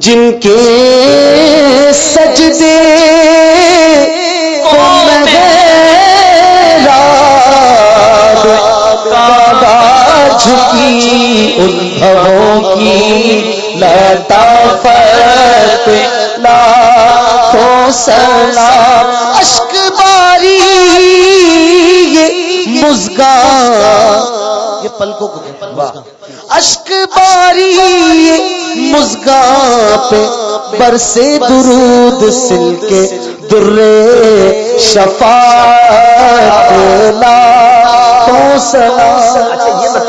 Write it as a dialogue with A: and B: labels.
A: جن کے سجدے جھکی ان کی لطافت لا تو سلام اشک باری یہ مزگا یہ پلکوں کو اشک باری مزگا پہ برسے درود سل کے درے شفاعت لا تو سلام۔
B: اچھا یہ بتائیں